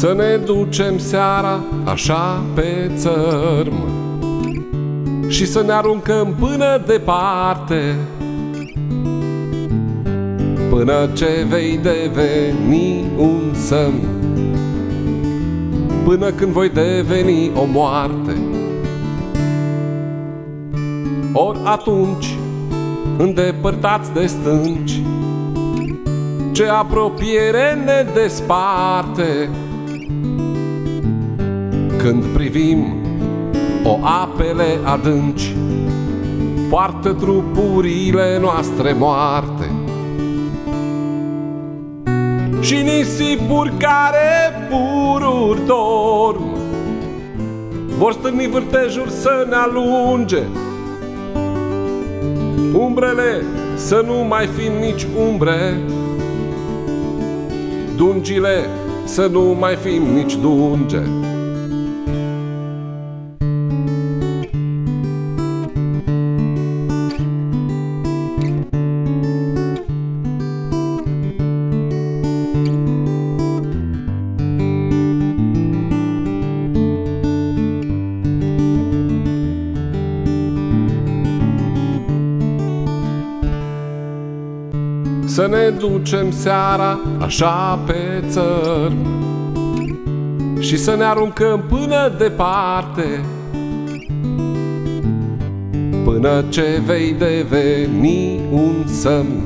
Să ne ducem seara așa pe țărm Și să ne aruncăm până departe. Până ce vei deveni un semn Până când voi deveni o moarte. Ori atunci, îndepărtați de stânci Ce apropiere ne desparte Când privim o apele adânci Poartă trupurile noastre moarte. Și nisipuri care pururi dorm Vor stârni vârtejuri să ne alunge. Umbrele să nu mai fim nici umbre Dungile să nu mai fim nici dunge Să ne ducem seara așa pe țărm Și să ne aruncăm până departe. Până ce vei deveni un semn.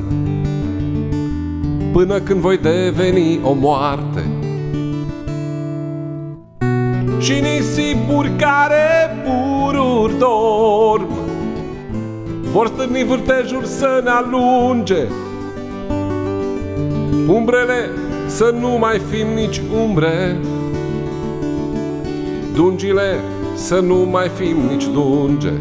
Până când voi deveni o moarte. Și nisipuri care pururi dorm Vor stârni vârtejuri să ne alunge Umbrele să nu mai fim nici umbre. Dungile să nu mai fim nici dunge.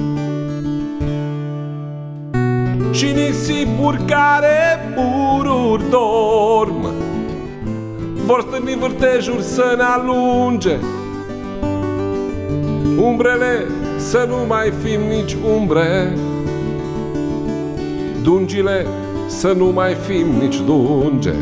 Și nisipuri care pururi dorm Vor stârni vârtejuri să ne alunge. Umbrele să nu mai fim nici umbre. Dungile să nu mai fim nici dunge